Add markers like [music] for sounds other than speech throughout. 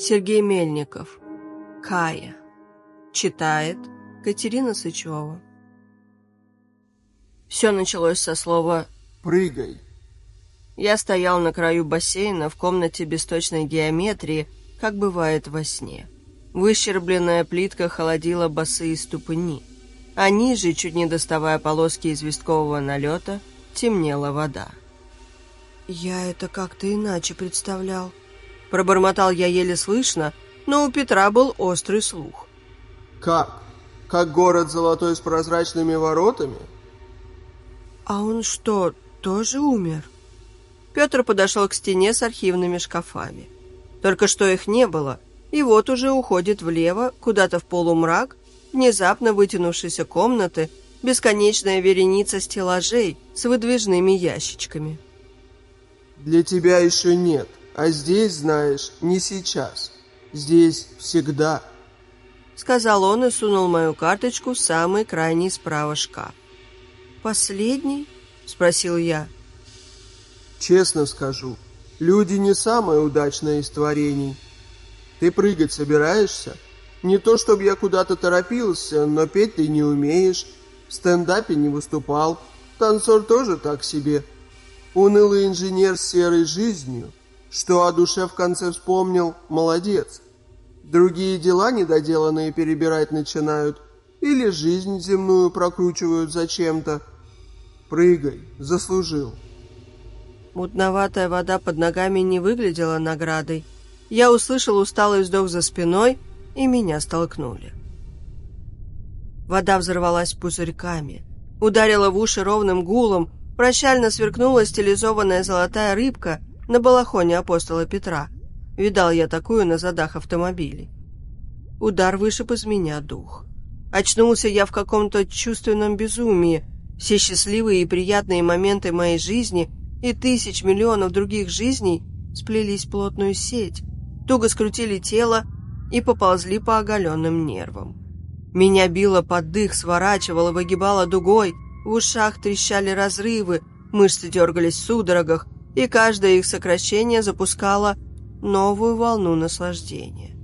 Сергей Мельников. Кая. Читает Катерина Сычева. Все началось со слова «Прыгай». Я стоял на краю бассейна в комнате без точной геометрии, как бывает во сне. Выщербленная плитка холодила босые ступни, а ниже, чуть не доставая полоски известкового налета, темнела вода. «Я это как-то иначе представлял», Пробормотал я еле слышно, но у Петра был острый слух. «Как? Как город золотой с прозрачными воротами?» «А он что, тоже умер?» Петр подошел к стене с архивными шкафами. Только что их не было, и вот уже уходит влево, куда-то в полумрак, внезапно вытянувшейся комнаты, бесконечная вереница стеллажей с выдвижными ящичками. «Для тебя еще нет», а здесь, знаешь, не сейчас. Здесь всегда. Сказал он и сунул мою карточку в самый крайний справа шкаф. «Последний?» – спросил я. «Честно скажу, люди не самое удачное из творений. Ты прыгать собираешься? Не то, чтобы я куда-то торопился, но петь ты не умеешь, в стендапе не выступал, танцор тоже так себе. Унылый инженер с серой жизнью, что о душе в конце вспомнил, молодец. Другие дела недоделанные перебирать начинают, или жизнь земную прокручивают зачем-то. Прыгай, заслужил. Мутноватая вода под ногами не выглядела наградой. Я услышал усталый вздох за спиной, и меня столкнули. Вода взорвалась пузырьками, ударила в уши ровным гулом, прощально сверкнула стилизованная золотая рыбка, на балахоне апостола Петра. Видал я такую на задах автомобилей. Удар вышиб из меня дух. Очнулся я в каком-то чувственном безумии. Все счастливые и приятные моменты моей жизни и тысяч миллионов других жизней сплелись в плотную сеть, туго скрутили тело и поползли по оголенным нервам. Меня било под дых, сворачивало, выгибало дугой, в ушах трещали разрывы, мышцы дергались в судорогах, и каждое их сокращение запускало новую волну наслаждения.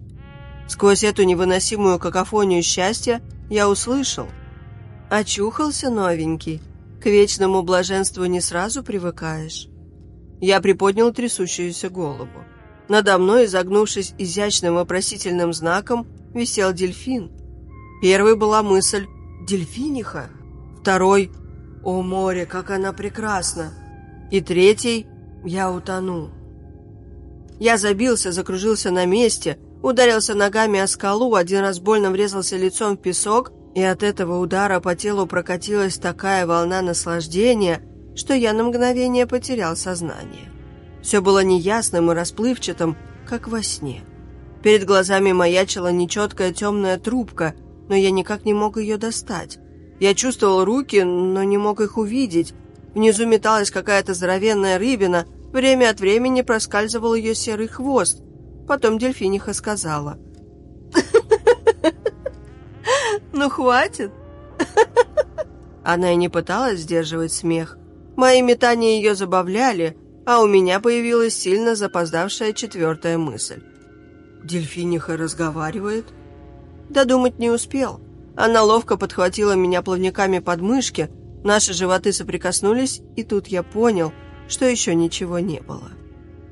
Сквозь эту невыносимую какофонию счастья я услышал. Очухался новенький. К вечному блаженству не сразу привыкаешь. Я приподнял трясущуюся голову. Надо мной, изогнувшись изящным вопросительным знаком, висел дельфин. Первой была мысль «Дельфиниха?» Второй «О море, как она прекрасна!» И третий я утону. Я забился, закружился на месте, ударился ногами о скалу, один раз больно врезался лицом в песок, и от этого удара по телу прокатилась такая волна наслаждения, что я на мгновение потерял сознание. Все было неясным и расплывчатым, как во сне. Перед глазами маячила нечеткая темная трубка, но я никак не мог ее достать. Я чувствовал руки, но не мог их увидеть. Внизу металась какая-то здоровенная рыбина, Время от времени проскальзывал ее серый хвост. Потом дельфиниха сказала. [laughs] «Ну, хватит!» Она и не пыталась сдерживать смех. Мои метания ее забавляли, а у меня появилась сильно запоздавшая четвертая мысль. «Дельфиниха разговаривает?» Додумать не успел. Она ловко подхватила меня плавниками под мышки, наши животы соприкоснулись, и тут я понял – что еще ничего не было.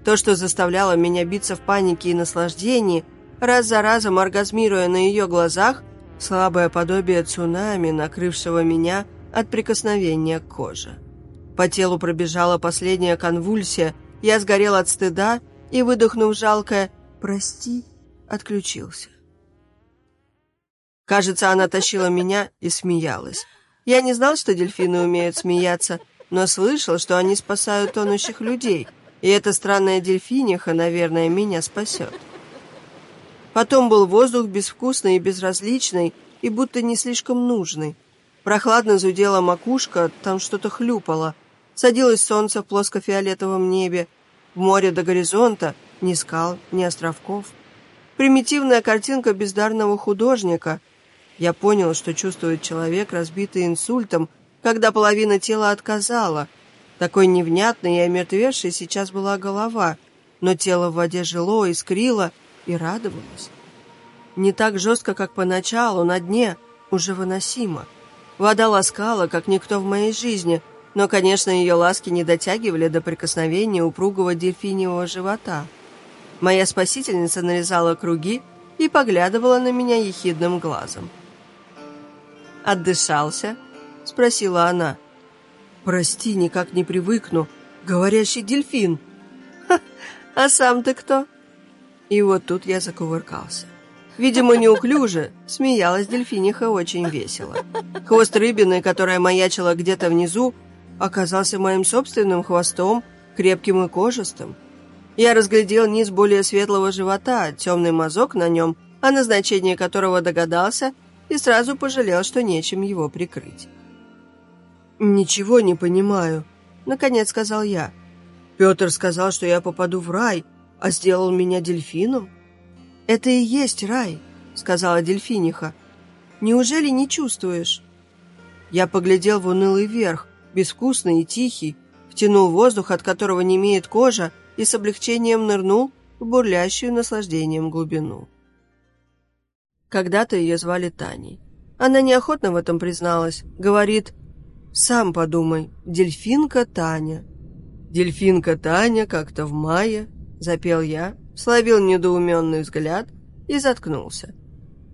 То, что заставляло меня биться в панике и наслаждении, раз за разом оргазмируя на ее глазах, слабое подобие цунами, накрывшего меня от прикосновения к коже. По телу пробежала последняя конвульсия, я сгорел от стыда и, выдохнув жалкое «прости», отключился. Кажется, она тащила меня и смеялась. Я не знал, что дельфины умеют смеяться – но слышал, что они спасают тонущих людей, и эта странная дельфиниха, наверное, меня спасет. Потом был воздух безвкусный и безразличный, и будто не слишком нужный. Прохладно зудела макушка, там что-то хлюпало. Садилось солнце в плоско-фиолетовом небе. В море до горизонта ни скал, ни островков. Примитивная картинка бездарного художника. Я понял, что чувствует человек, разбитый инсультом, когда половина тела отказала. Такой невнятной и омертвевшей сейчас была голова, но тело в воде жило, искрило, и радовалась. Не так жестко, как поначалу, на дне, уже выносимо. Вода ласкала, как никто в моей жизни, но, конечно, ее ласки не дотягивали до прикосновения упругого дельфиниевого живота. Моя спасительница нарезала круги и поглядывала на меня ехидным глазом. «Отдышался?» — спросила она. «Прости, никак не привыкну. Говорящий дельфин!» «А сам ты кто?» И вот тут я закувыркался. Видимо, неуклюже, смеялась дельфиниха очень весело. Хвост рыбины, которая маячила где-то внизу, оказался моим собственным хвостом, крепким и кожистым. Я разглядел низ более светлого живота, темный мазок на нем, о назначении которого догадался, и сразу пожалел, что нечем его прикрыть. «Ничего не понимаю», — наконец сказал я. «Петр сказал, что я попаду в рай, а сделал меня дельфином?» «Это и есть рай», — сказала дельфиниха. «Неужели не чувствуешь?» Я поглядел в унылый верх, безвкусный и тихий, втянул воздух, от которого не имеет кожа, и с облегчением нырнул в бурлящую наслаждением глубину. Когда-то ее звали Таней. Она неохотно в этом призналась. Говорит, «Сам подумай, дельфинка Таня». «Дельфинка Таня как-то в мае», — запел я, словил недоуменный взгляд и заткнулся.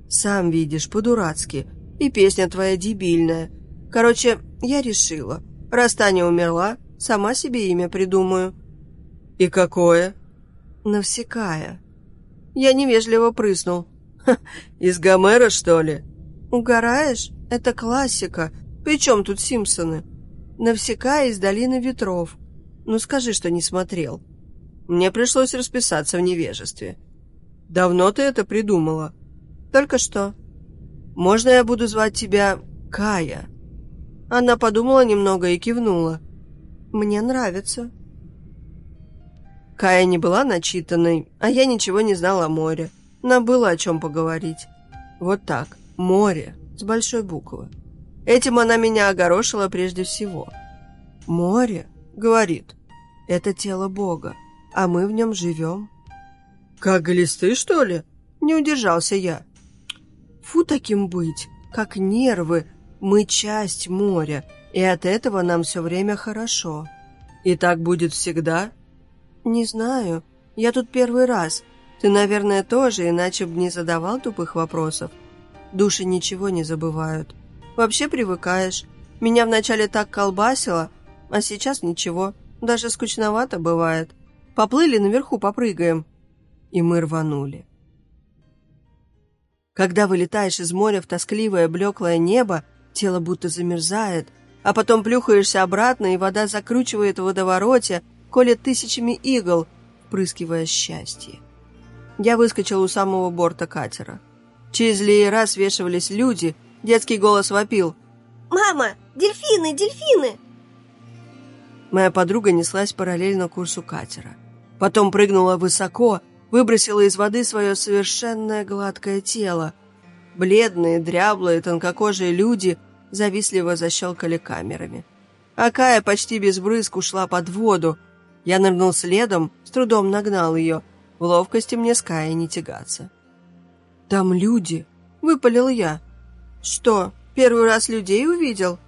«Сам видишь, по-дурацки, и песня твоя дебильная. Короче, я решила, раз Таня умерла, сама себе имя придумаю». «И какое?» «Навсекая». Я невежливо прыснул. «Ха, из Гомера, что ли?» «Угораешь? Это классика. Причем тут Симпсоны?» «Навсекая из долины ветров. Ну скажи, что не смотрел». Мне пришлось расписаться в невежестве. Давно ты это придумала? Только что. Можно я буду звать тебя Кая? Она подумала немного и кивнула. Мне нравится. Кая не была начитанной, а я ничего не знала о море. Нам было о чем поговорить. Вот так, море, с большой буквы. Этим она меня огорошила прежде всего. «Море», — говорит, — «это тело Бога а мы в нем живем». «Как глисты, что ли?» — не удержался я. «Фу таким быть, как нервы, мы часть моря, и от этого нам все время хорошо». «И так будет всегда?» «Не знаю, я тут первый раз. Ты, наверное, тоже, иначе бы не задавал тупых вопросов. Души ничего не забывают. Вообще привыкаешь. Меня вначале так колбасило, а сейчас ничего, даже скучновато бывает. Поплыли, наверху попрыгаем». И мы рванули. Когда вылетаешь из моря в тоскливое блеклое небо, тело будто замерзает, а потом плюхаешься обратно, и вода закручивает в водовороте, колет тысячами игл, впрыскивая счастье. Я выскочил у самого борта катера. Через леера свешивались люди, детский голос вопил. «Мама, дельфины, дельфины!» Моя подруга неслась параллельно курсу катера. Потом прыгнула высоко, выбросила из воды свое совершенное гладкое тело. Бледные, дряблые, тонкокожие люди завистливо защелкали камерами. А Кая почти без брызг ушла под воду. Я нырнул следом, с трудом нагнал ее. В ловкости мне с Каей не тягаться. «Там люди!» — выпалил я. «Что, первый раз людей увидел?»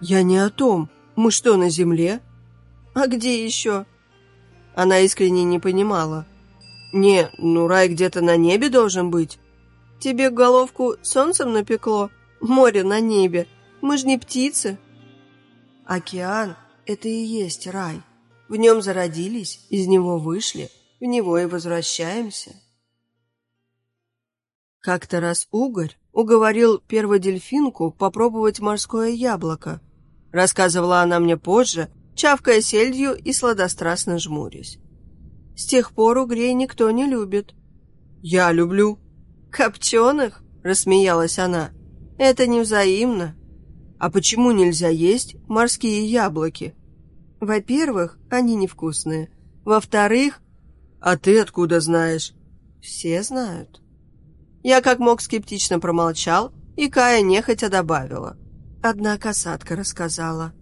«Я не о том. Мы что, на земле?» «А где еще?» Она искренне не понимала. «Не, ну рай где-то на небе должен быть. Тебе головку солнцем напекло? Море на небе. Мы же не птицы». «Океан — это и есть рай. В нем зародились, из него вышли, в него и возвращаемся». Как-то раз угорь уговорил перводельфинку попробовать морское яблоко. Рассказывала она мне позже, чавкая сельдью и сладострастно жмурясь. С тех пор угрей никто не любит. «Я люблю». «Копченых?» — рассмеялась она. «Это невзаимно». «А почему нельзя есть морские яблоки?» «Во-первых, они невкусные. Во-вторых...» «А ты откуда знаешь?» «Все знают». Я как мог скептично промолчал, и Кая нехотя добавила. Одна касатка рассказала.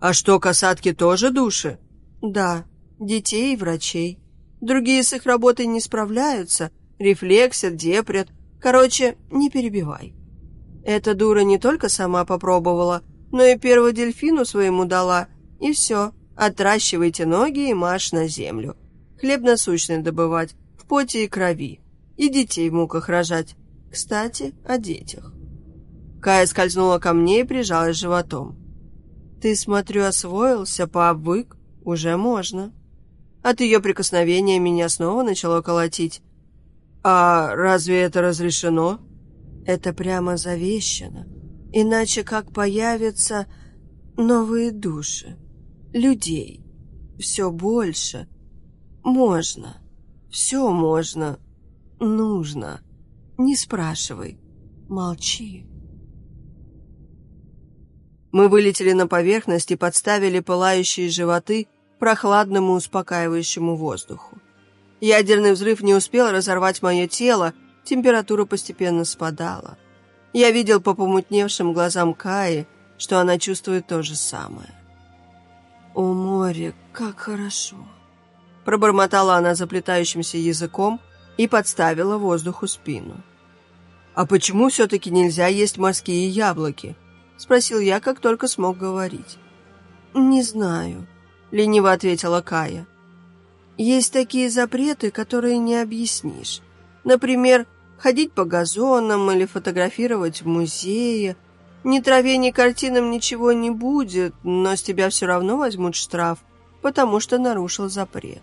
А что, касатки тоже души? Да, детей и врачей. Другие с их работой не справляются, Рефлексят, депрят. Короче, не перебивай. Эта дура не только сама попробовала, но и первую дельфину своему дала. И все, отращивайте ноги и марш на землю. Хлеб насущный добывать, в поте и крови. И детей в муках рожать. Кстати, о детях. Кая скользнула ко мне и прижалась животом. «Ты, смотрю, освоился, пообвык. Уже можно». От ее прикосновения меня снова начало колотить. «А разве это разрешено?» «Это прямо завещано. Иначе как появятся новые души, людей, все больше. Можно, все можно, нужно. Не спрашивай, молчи». Мы вылетели на поверхность и подставили пылающие животы прохладному успокаивающему воздуху. Ядерный взрыв не успел разорвать мое тело, температура постепенно спадала. Я видел по помутневшим глазам Каи, что она чувствует то же самое. «О, море, как хорошо!» Пробормотала она заплетающимся языком и подставила воздуху спину. «А почему все-таки нельзя есть морские яблоки?» — спросил я, как только смог говорить. «Не знаю», — лениво ответила Кая. «Есть такие запреты, которые не объяснишь. Например, ходить по газонам или фотографировать в музее. Ни траве, ни картинам ничего не будет, но с тебя все равно возьмут штраф, потому что нарушил запрет.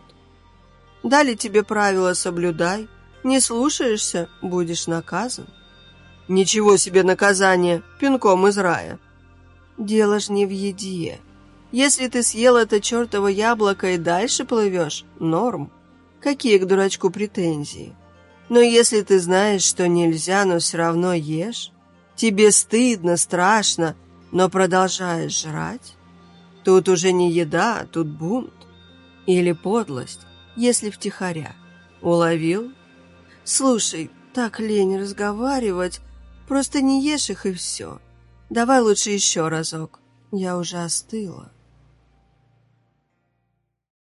Дали тебе правила, соблюдай. Не слушаешься — будешь наказан». Ничего себе наказание, пинком из рая. Дело ж не в еде. Если ты съел это чертово яблоко и дальше плывешь, норм. Какие к дурачку претензии? Но если ты знаешь, что нельзя, но все равно ешь, тебе стыдно, страшно, но продолжаешь жрать, тут уже не еда, а тут бунт. Или подлость, если втихаря. Уловил? Слушай, так лень разговаривать, Просто не ешь их и все. Давай лучше еще разок. Я уже остыла.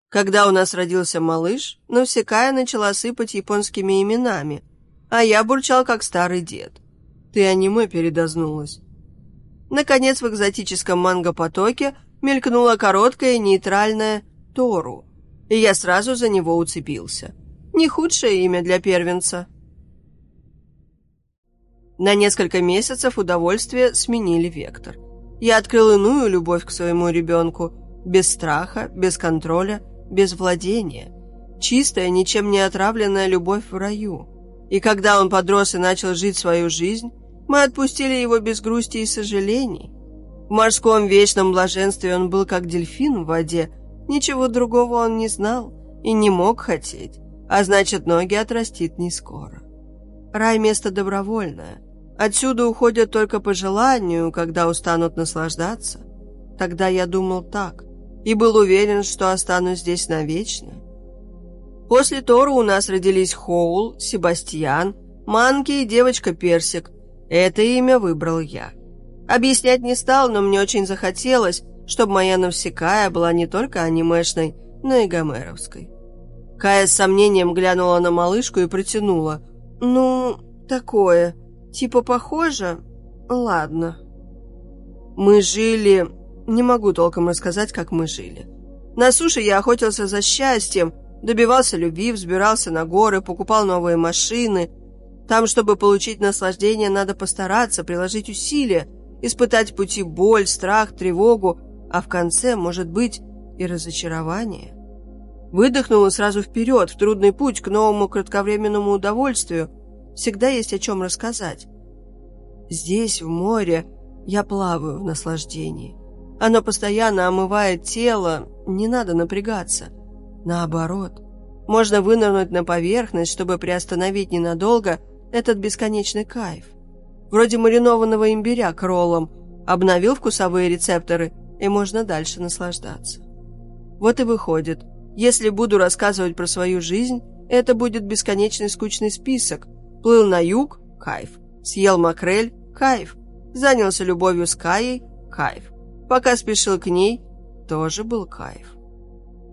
Когда у нас родился малыш, Навсекая начала сыпать японскими именами, а я бурчал, как старый дед. Ты аниме передознулась. Наконец, в экзотическом манго-потоке мелькнула короткая нейтральная Тору, и я сразу за него уцепился. Не худшее имя для первенца. На несколько месяцев удовольствие сменили вектор. Я открыл иную любовь к своему ребенку, без страха, без контроля, без владения. Чистая, ничем не отравленная любовь в раю. И когда он подрос и начал жить свою жизнь, мы отпустили его без грусти и сожалений. В морском вечном блаженстве он был как дельфин в воде, ничего другого он не знал и не мог хотеть, а значит, ноги отрастит не скоро. Рай – место добровольное – Отсюда уходят только по желанию, когда устанут наслаждаться. Тогда я думал так и был уверен, что останусь здесь навечно. После Тора у нас родились Хоул, Себастьян, Манки и девочка Персик. Это имя выбрал я. Объяснять не стал, но мне очень захотелось, чтобы моя Навсекая была не только анимешной, но и гомеровской. Кая с сомнением глянула на малышку и протянула. «Ну, такое. Типа похоже? Ладно. Мы жили... Не могу толком рассказать, как мы жили. На суше я охотился за счастьем, добивался любви, взбирался на горы, покупал новые машины. Там, чтобы получить наслаждение, надо постараться, приложить усилия, испытать пути боль, страх, тревогу, а в конце, может быть, и разочарование. Выдохнула сразу вперед, в трудный путь к новому кратковременному удовольствию – Всегда есть о чем рассказать. Здесь, в море, я плаваю в наслаждении. Оно постоянно омывает тело, не надо напрягаться. Наоборот, можно вынырнуть на поверхность, чтобы приостановить ненадолго этот бесконечный кайф. Вроде маринованного имбиря к роллам. Обновил вкусовые рецепторы, и можно дальше наслаждаться. Вот и выходит, если буду рассказывать про свою жизнь, это будет бесконечный скучный список, Плыл на юг – кайф. Съел макрель – кайф. Занялся любовью с Каей – кайф. Пока спешил к ней – тоже был кайф.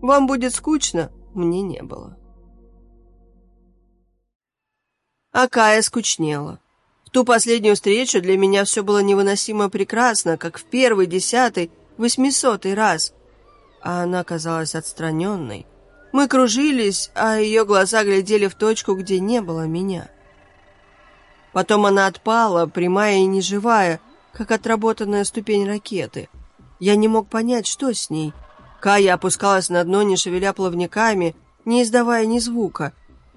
Вам будет скучно? Мне не было. а Кая скучнела. В ту последнюю встречу для меня все было невыносимо прекрасно, как в первый, десятый, восьмисотый раз. А она казалась отстраненной. Мы кружились, а ее глаза глядели в точку, где не было меня. Потом она отпала, прямая и неживая, как отработанная ступень ракеты. Я не мог понять, что с ней. Кая опускалась на дно, не шевеля плавниками, не издавая ни звука.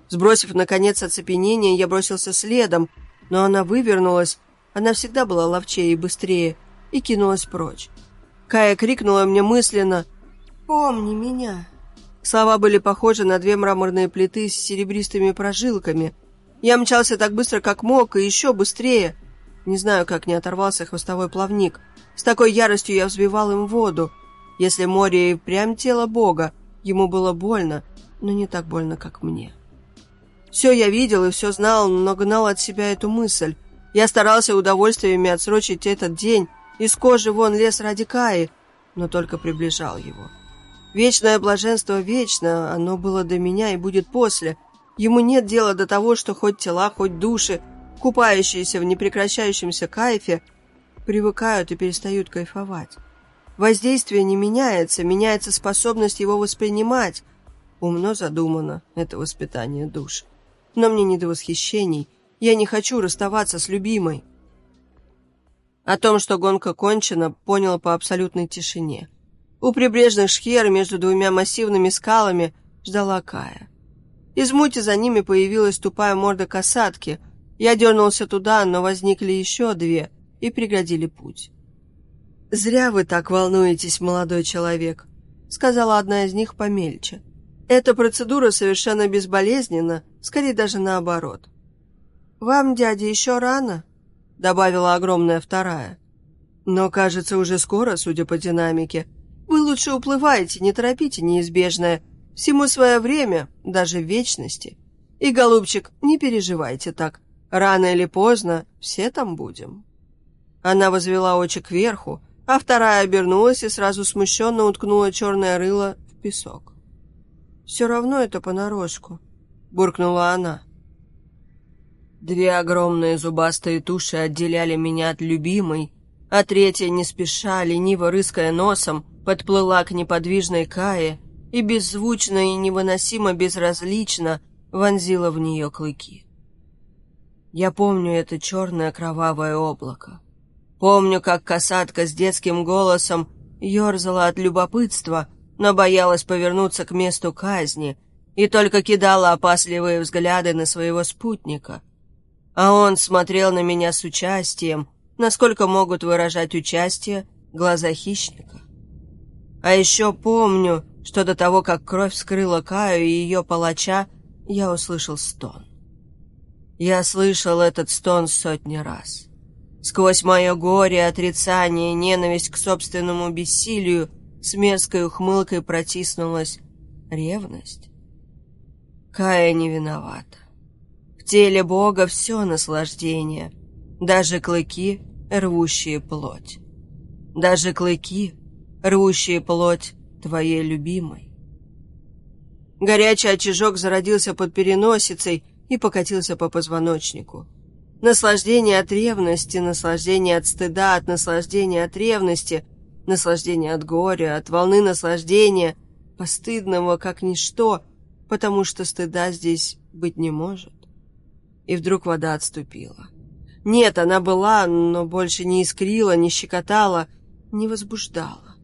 Сбросив, наконец, оцепенение, я бросился следом, но она вывернулась, она всегда была ловчее и быстрее, и кинулась прочь. Кая крикнула мне мысленно «Помни меня». Слова были похожи на две мраморные плиты с серебристыми прожилками. Я мчался так быстро, как мог, и еще быстрее. Не знаю, как не оторвался хвостовой плавник. С такой яростью я взбивал им воду. Если море и прям тело Бога, ему было больно, но не так больно, как мне. Все я видел и все знал, но гнал от себя эту мысль. Я старался удовольствиями отсрочить этот день, из кожи вон лес ради Каи, но только приближал его. Вечное блаженство вечно, оно было до меня и будет после. Ему нет дела до того, что хоть тела, хоть души, купающиеся в непрекращающемся кайфе, привыкают и перестают кайфовать. Воздействие не меняется, меняется способность его воспринимать. Умно задумано это воспитание душ. Но мне не до восхищений. Я не хочу расставаться с любимой. О том, что гонка кончена, понял по абсолютной тишине. У прибрежных шхер между двумя массивными скалами ждала Кая. Из мути за ними появилась тупая морда касатки. Я дернулся туда, но возникли еще две и преградили путь. «Зря вы так волнуетесь, молодой человек», — сказала одна из них помельче. «Эта процедура совершенно безболезненна, скорее даже наоборот». «Вам, дядя, еще рано», — добавила огромная вторая. «Но, кажется, уже скоро, судя по динамике», вы лучше уплываете, не торопите неизбежное. Всему свое время, даже вечности. И, голубчик, не переживайте так. Рано или поздно все там будем». Она возвела очи кверху, а вторая обернулась и сразу смущенно уткнула черное рыло в песок. «Все равно это понарошку», — буркнула она. Две огромные зубастые туши отделяли меня от любимой, а третья, не спеша, лениво рыская носом, подплыла к неподвижной Кае и беззвучно и невыносимо безразлично вонзила в нее клыки. Я помню это черное кровавое облако. Помню, как касатка с детским голосом ерзала от любопытства, но боялась повернуться к месту казни и только кидала опасливые взгляды на своего спутника. А он смотрел на меня с участием, насколько могут выражать участие глаза хищника. А еще помню, что до того, как кровь скрыла Каю и ее палача, я услышал стон. Я слышал этот стон сотни раз. Сквозь мое горе, отрицание, ненависть к собственному бессилию с мерзкой ухмылкой протиснулась ревность. Кая не виновата. В теле Бога все наслаждение, даже клыки, рвущие плоть. Даже клыки, рвущие плоть твоей любимой. Горячий очажок зародился под переносицей и покатился по позвоночнику. Наслаждение от ревности, наслаждение от стыда, от наслаждения от ревности, наслаждение от горя, от волны наслаждения, постыдного как ничто, потому что стыда здесь быть не может. И вдруг вода отступила. Нет, она была, но больше не искрила, не щекотала, не возбуждала.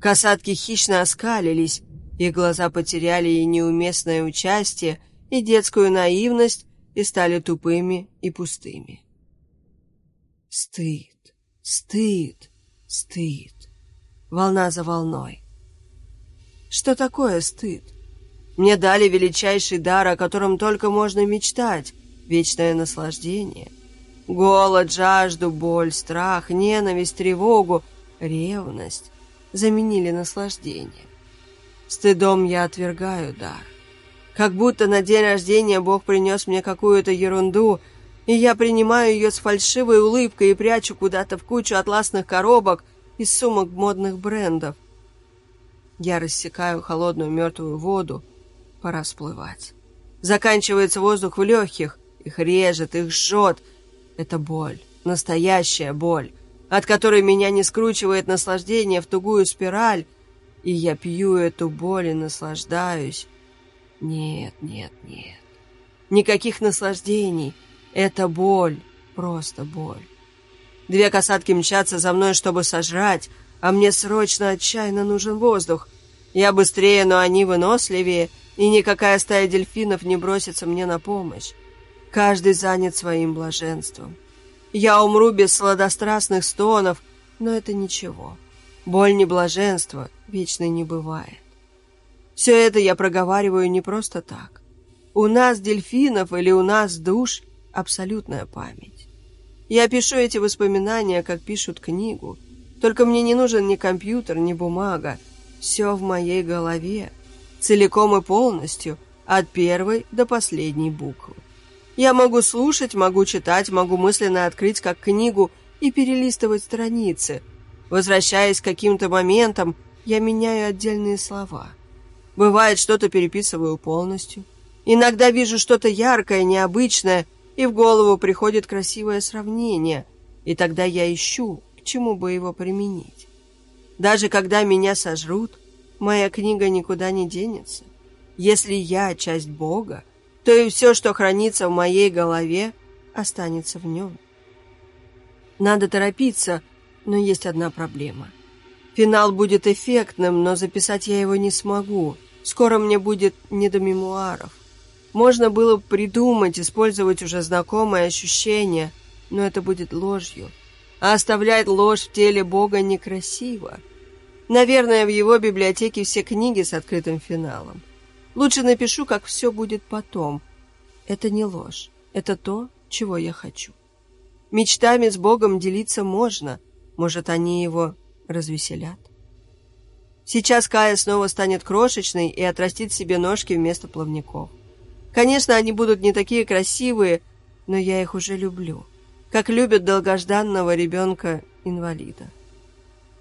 Касатки хищно оскалились, их глаза потеряли и неуместное участие, и детскую наивность, и стали тупыми и пустыми. Стыд, стыд, стыд. Волна за волной. Что такое стыд? Мне дали величайший дар, о котором только можно мечтать — вечное наслаждение. Голод, жажду, боль, страх, ненависть, тревогу, ревность заменили наслаждение. Стыдом я отвергаю дар. Как будто на день рождения Бог принес мне какую-то ерунду, и я принимаю ее с фальшивой улыбкой и прячу куда-то в кучу атласных коробок из сумок модных брендов. Я рассекаю холодную мертвую воду. Пора всплывать. Заканчивается воздух в легких. Их режет, их жжет. Это боль, настоящая боль, от которой меня не скручивает наслаждение в тугую спираль, и я пью эту боль и наслаждаюсь. Нет, нет, нет. Никаких наслаждений. Это боль, просто боль. Две касатки мчатся за мной, чтобы сожрать, а мне срочно отчаянно нужен воздух. Я быстрее, но они выносливее, и никакая стая дельфинов не бросится мне на помощь. Каждый занят своим блаженством. Я умру без сладострастных стонов, но это ничего. Боль не блаженство, вечной не бывает. Все это я проговариваю не просто так. У нас, дельфинов, или у нас, душ, абсолютная память. Я пишу эти воспоминания, как пишут книгу. Только мне не нужен ни компьютер, ни бумага. Все в моей голове, целиком и полностью, от первой до последней буквы. Я могу слушать, могу читать, могу мысленно открыть как книгу и перелистывать страницы. Возвращаясь к каким-то моментам, я меняю отдельные слова. Бывает, что-то переписываю полностью. Иногда вижу что-то яркое, необычное, и в голову приходит красивое сравнение, и тогда я ищу, к чему бы его применить. Даже когда меня сожрут, моя книга никуда не денется. Если я часть Бога, то и все, что хранится в моей голове, останется в нем. Надо торопиться, но есть одна проблема. Финал будет эффектным, но записать я его не смогу. Скоро мне будет не до мемуаров. Можно было бы придумать, использовать уже знакомые ощущения, но это будет ложью. А оставлять ложь в теле Бога некрасиво. Наверное, в его библиотеке все книги с открытым финалом. Лучше напишу, как все будет потом. Это не ложь. Это то, чего я хочу. Мечтами с Богом делиться можно. Может, они его развеселят. Сейчас Кая снова станет крошечной и отрастит себе ножки вместо плавников. Конечно, они будут не такие красивые, но я их уже люблю, как любят долгожданного ребенка-инвалида.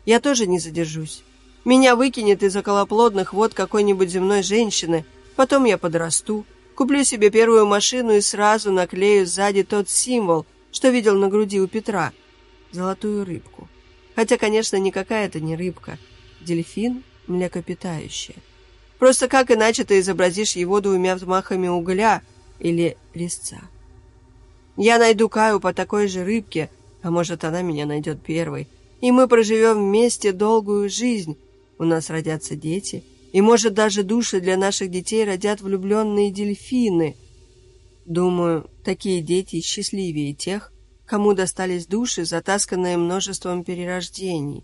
Я тоже не задержусь. Меня выкинет из околоплодных вод какой-нибудь земной женщины, потом я подрасту, куплю себе первую машину и сразу наклею сзади тот символ, что видел на груди у Петра – золотую рыбку. Хотя, конечно, никакая это не рыбка. Дельфин – млекопитающее. Просто как иначе ты изобразишь его двумя взмахами угля или резца? Я найду Каю по такой же рыбке, а может, она меня найдет первой, и мы проживем вместе долгую жизнь. У нас родятся дети, и, может, даже души для наших детей родят влюбленные дельфины. Думаю, такие дети счастливее тех, кому достались души, затасканные множеством перерождений.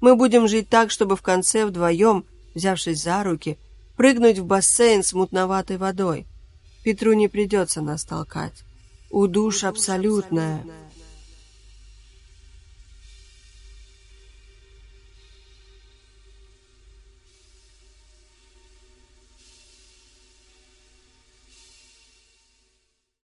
Мы будем жить так, чтобы в конце вдвоем взявшись за руки, прыгнуть в бассейн с мутноватой водой. Петру не придется нас толкать. У душ абсолютная,